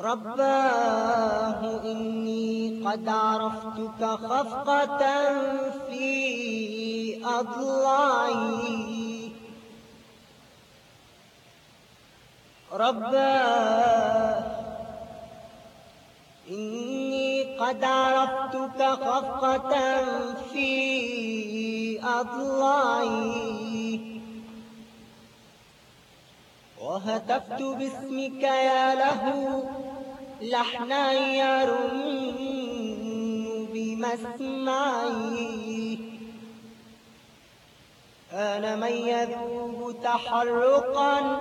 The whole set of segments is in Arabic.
رباه إني قد عرفتك خفقة في أضلاعي. رباه إني قد عرفتك خفقة في أضلاعي. وهتفت باسمك يا له لحنا يرن بمسمعي أنا من يذوب تحرقا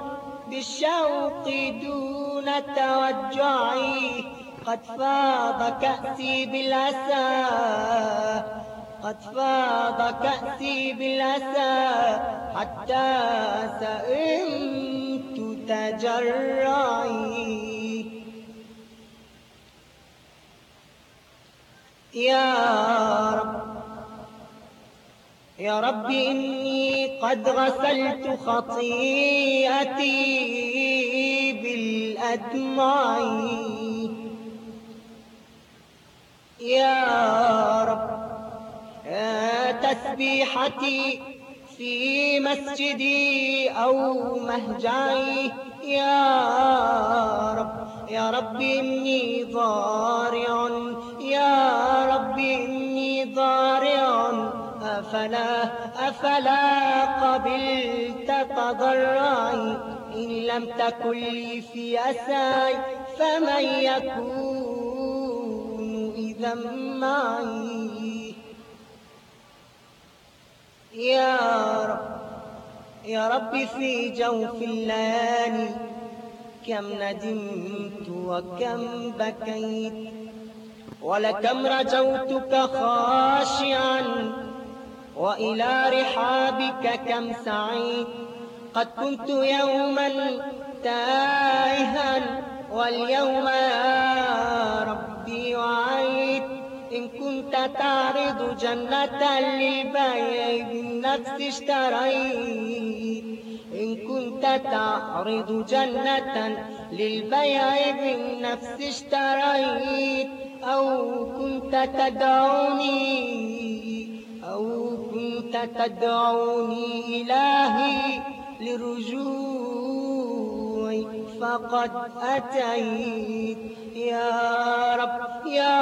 بالشوق دون توجعي قد فاض كأسي بالأسى قد فاض كأسي بالأسى حتى سئمت تجرعي. يا رب. يا رب إني قد غسلت خطيئتي بالأدمع يا رب يا تسبيحتي في مسجدي أو مهجعي. يا رب يا رب إني ضارع أفلا أفلا قبلت تضرعي. إن لم تكن لي في أساي فمن يكون إذا معي. يا رب يا رب في جوف الليالي كم ندمت وكم بكيت. ولكم رجوتك خاشعا وإلى رحابك كم سعيت قد كنت يوما تائها واليوم يا ربي وعيت إن كنت تعرض جنة للبيع بالنفس اشتريت. إن كنت تعرض جنة للبيع بالنفس اشتريت. أو كنت تدعوني أو كنت تدعوني إلهي لرجوعي فقد أتيت. يا رب يا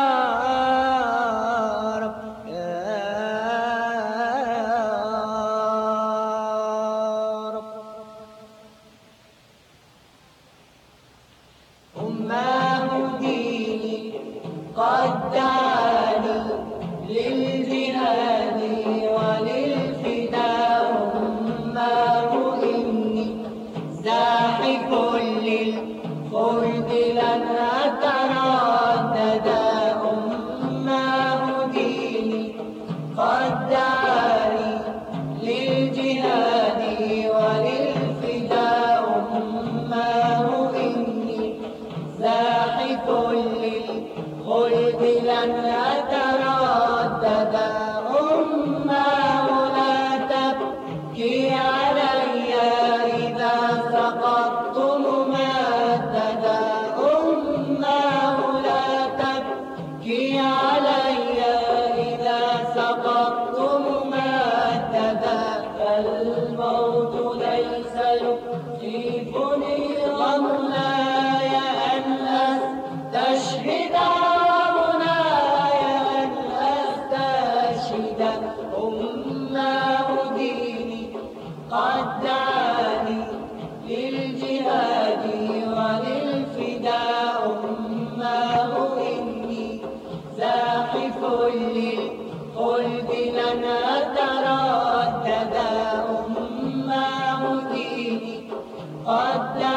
رب يا رب. أماه ديني قد لن أتردد أماه ديني قد دعاني للجهاد وللفداء أماه إني زاحف للخلد لن أتردد فالموت قد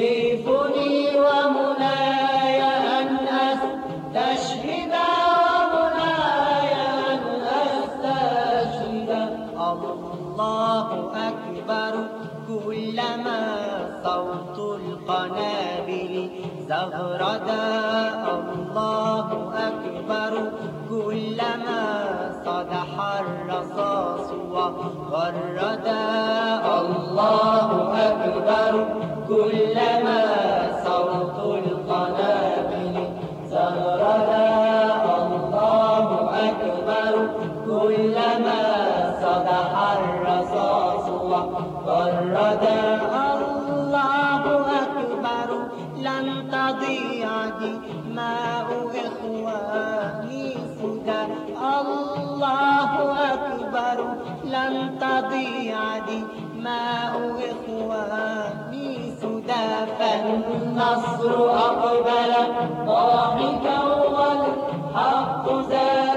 يخيفني ومناي أن أستشهد ومناي أن أستشهد. الله أكبر. كلما صوت القنابل زغردا الله أكبر. كلما صدح الرصاص وغردا الله أكبر. كلما صوت القنابل زغردا الله أكبر. كلما صدح الرصاص وغردا الله أكبر. لن تضيع دماء إخواني سدى. الله أكبر. لن تضيع دماء إخواني فالنصر أقبل. ضاحكا والحق زاد.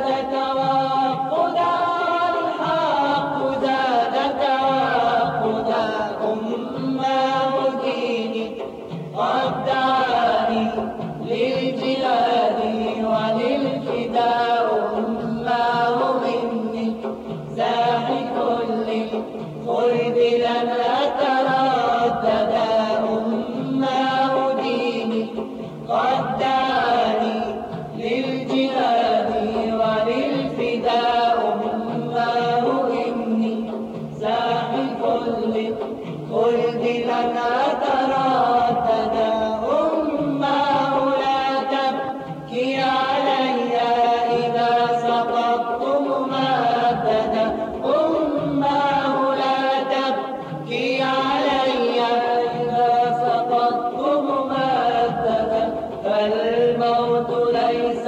ليس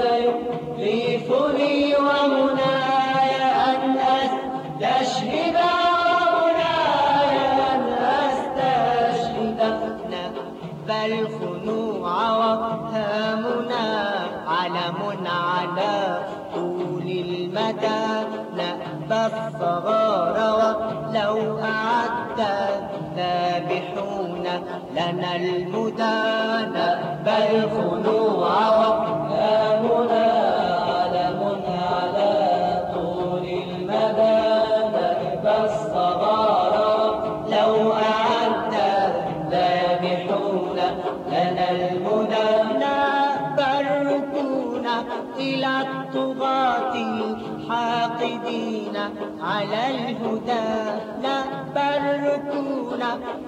يخيفني ومناي أن أستشهد ومناي أن أستشهد. نقبل الخنوع وهامنا علم على طول المدى. نأبى الصغار ولو أعد الذابحون لنا المدى نأبى الخنوع وهامنا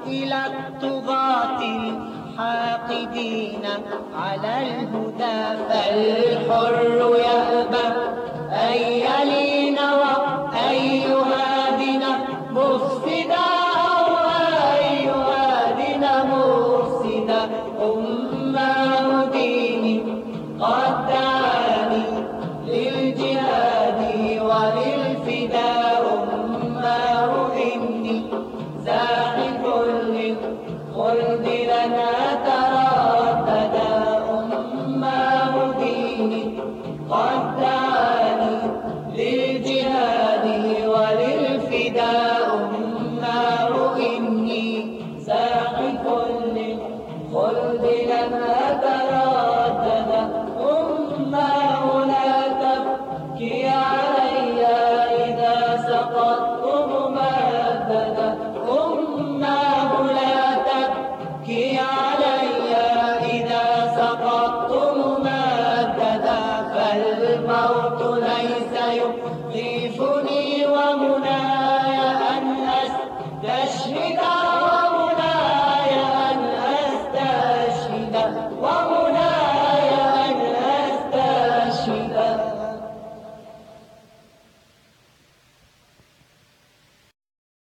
إلى الطغاة الحاقدين على الهدى فالحر يأبى أن يلين وأن يهادن مفسدا أو أن يهادن مفسدا. أماه ديني قد